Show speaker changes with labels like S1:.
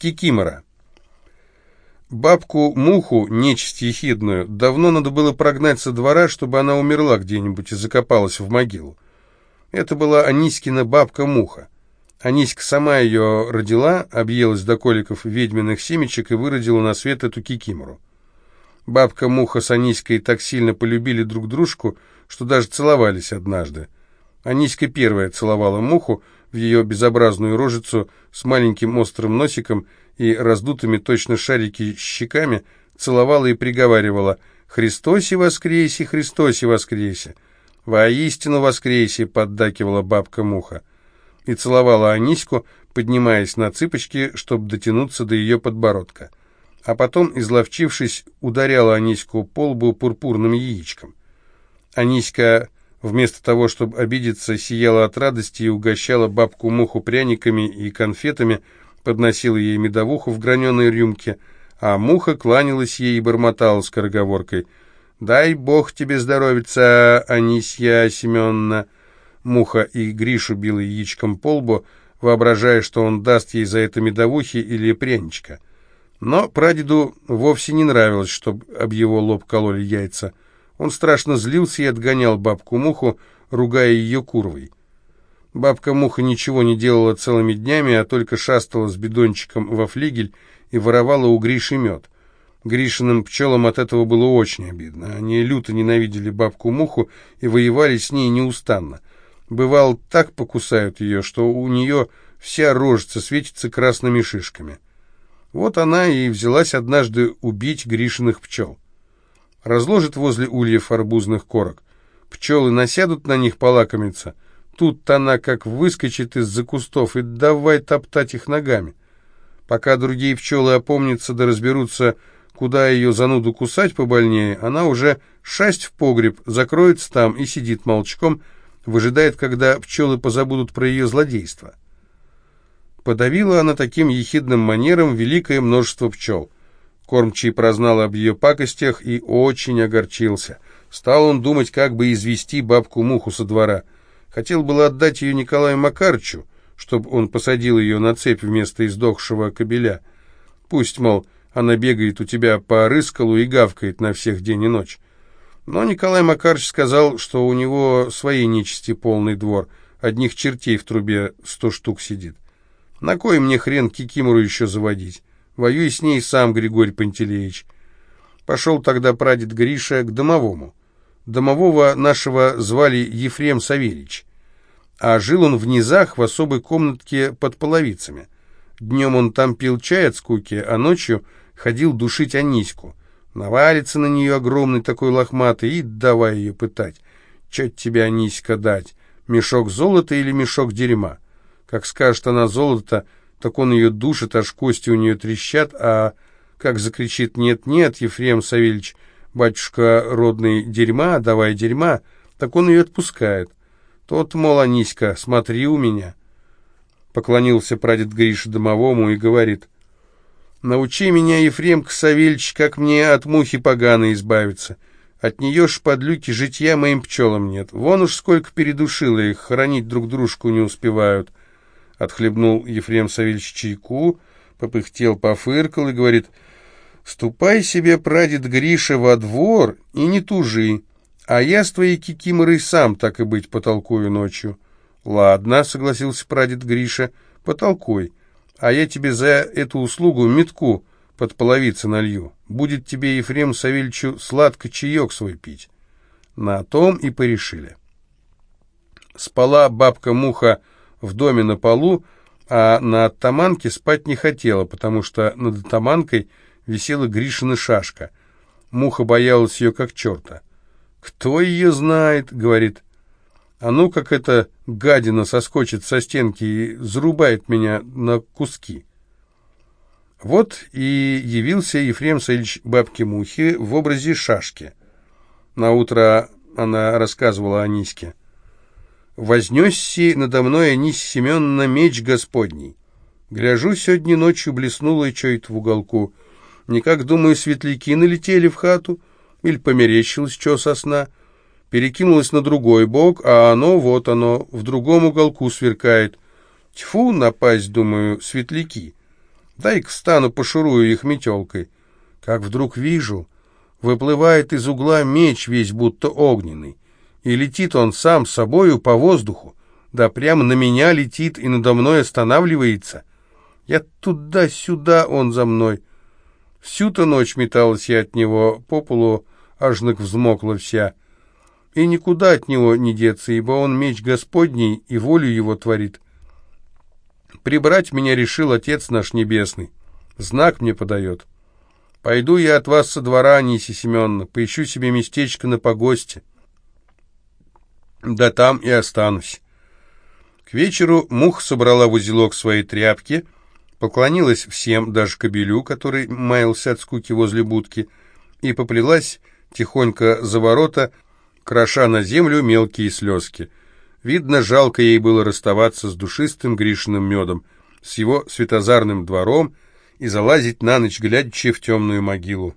S1: Кикимора. Бабку-муху, нечисть ехидную, давно надо было прогнать со двора, чтобы она умерла где-нибудь и закопалась в могилу. Это была Аниськина бабка-муха. Аниська сама ее родила, объелась до коликов ведьминых семечек и выродила на свет эту кикимору. Бабка-муха с Аниськой так сильно полюбили друг дружку, что даже целовались однажды. Аниська первая целовала муху в ее безобразную рожицу с маленьким острым носиком и раздутыми точно шарики щеками, целовала и приговаривала «Христосе воскресе, Христосе воскресе!» «Воистину воскресе!» — поддакивала бабка-муха. И целовала Аниську, поднимаясь на цыпочки, чтобы дотянуться до ее подбородка. А потом, изловчившись, ударяла Аниську по лбу пурпурным яичком. Аниська, вместо того, чтобы обидеться, сияла от радости и угощала бабку-муху пряниками и конфетами, подносила ей медовуху в граненой рюмке, а муха кланялась ей и бормотала скороговоркой — «Дай бог тебе здоровиться, Анисья Семеновна!» Муха и Гришу била яичком по лбу, воображая, что он даст ей за это медовухи или пряничка. Но прадеду вовсе не нравилось, чтобы об его лоб кололи яйца. Он страшно злился и отгонял бабку-муху, ругая ее курвой. Бабка-муха ничего не делала целыми днями, а только шастала с бидончиком во флигель и воровала у Гриши мед. Гришиным пчелам от этого было очень обидно. Они люто ненавидели бабку-муху и воевали с ней неустанно. Бывало, так покусают ее, что у нее вся рожица светится красными шишками. Вот она и взялась однажды убить Гришиных пчел. Разложит возле ульев арбузных корок. Пчелы насядут на них полакомиться. Тут она как выскочит из-за кустов и давай топтать их ногами. Пока другие пчелы опомнятся да разберутся, куда ее зануду кусать побольнее, она уже шасть в погреб, закроется там и сидит молчком, выжидает, когда пчелы позабудут про ее злодейство. Подавила она таким ехидным манером великое множество пчел. Кормчий прознал об ее пакостях и очень огорчился. Стал он думать, как бы извести бабку-муху со двора. Хотел было отдать ее Николаю Макарчу, чтобы он посадил ее на цепь вместо издохшего кобеля. Пусть, мол, она бегает у тебя по рыскалу и гавкает на всех день и ночь. Но Николай Макарович сказал, что у него своей нечисти полный двор, одних чертей в трубе сто штук сидит. На кой мне хрен Кикимору еще заводить? Воюй с ней сам, Григорий Пантелеич. Пошел тогда прадед Гриша к домовому. Домового нашего звали Ефрем Савельич, а жил он в низах в особой комнатке под половицами. Днем он там пил чай от скуки, а ночью ходил душить Аниську. Навалится на нее огромный такой лохматый и давай ее пытать. Че тебе, Аниська, дать? Мешок золота или мешок дерьма? Как скажет она золото, так он ее душит, аж кости у нее трещат, а как закричит «нет-нет, Ефрем Савельич, батюшка родный, дерьма, давай дерьма», так он ее отпускает. Тот, мол, Аниська, смотри у меня. Поклонился прадед Гриша домовому и говорит — Научи меня, Ефремка Савельич, как мне от мухи поганой избавиться. От нее ж подлюки житья моим пчелам нет. Вон уж сколько передушило их, хоронить друг дружку не успевают. Отхлебнул Ефрем Савельич чайку, попыхтел, пофыркал и говорит, «Ступай себе, прадед Гриша, во двор и не тужи, а я с твоей кикиморой сам, так и быть, потолкую ночью». «Ладно», — согласился прадед Гриша, — «потолкуй» а я тебе за эту услугу метку под половицы налью. Будет тебе, Ефрем Савельичу, сладко чаек свой пить». На том и порешили. Спала бабка-муха в доме на полу, а на оттаманке спать не хотела, потому что над оттаманкой висела Гришина шашка. Муха боялась ее как черта. «Кто ее знает?» — говорит а ну, как эта гадина соскочит со стенки и зарубает меня на куски. Вот и явился Ефрем Савельевич Бабки-Мухи в образе шашки. На утро она рассказывала Аниське. «Вознесся надо мной, Анись Семеновна, меч Господний. Гляжу, сегодня ночью блеснуло и чё-то в уголку. Никак, думаю, светляки налетели в хату, или померещилось чё со сна» перекинулось на другой бок, а оно, вот оно, в другом уголку сверкает. Тьфу, напасть, думаю, светляки. Дай-ка встану, пошурую их метелкой. Как вдруг вижу, выплывает из угла меч весь будто огненный, и летит он сам собою по воздуху, да прямо на меня летит и надо мной останавливается. Я туда-сюда, он за мной. Всю-то ночь металась я от него, по полу аж взмокла вся. И никуда от него не деться, ибо он меч Господний и волю его творит. Прибрать меня решил Отец наш Небесный. Знак мне подает. Пойду я от вас со двора, Анисия Семеновна, поищу себе местечко на погосте. Да там и останусь. К вечеру мух собрала в узелок свои тряпки, поклонилась всем, даже кобелю, который маялся от скуки возле будки, и поплелась тихонько за ворота, кроша на землю мелкие слезки. Видно, жалко ей было расставаться с душистым Гришиным медом, с его светозарным двором и залазить на ночь, глядячи в темную могилу.